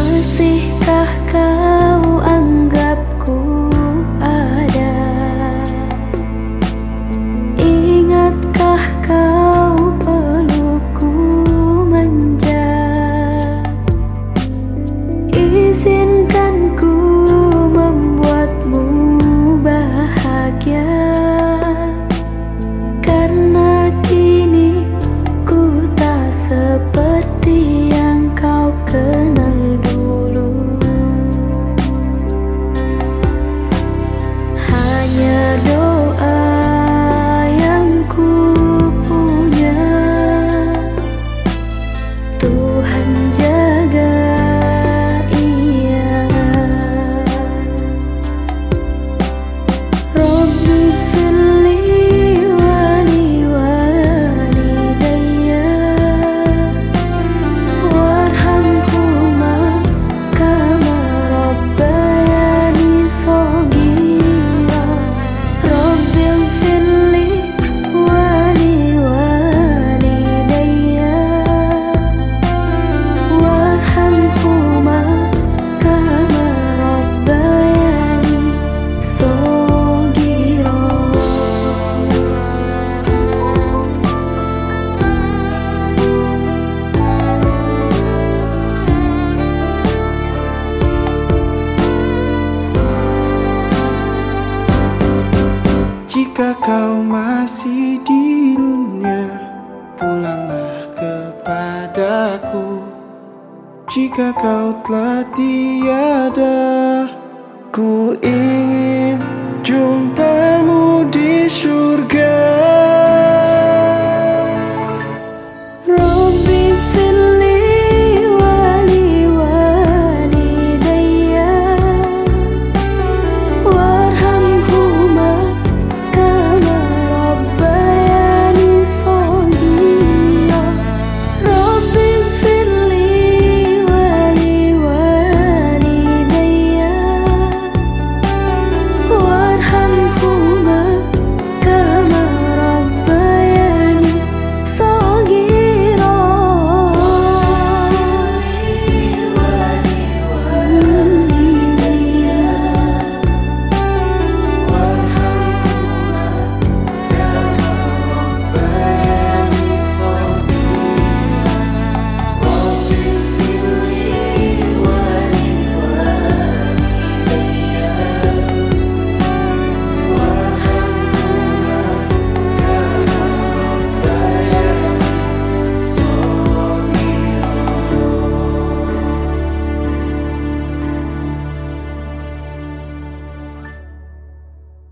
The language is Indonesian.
masihkah kau masih di dunia Pulanglah kepadaku. Jika kau telah tiada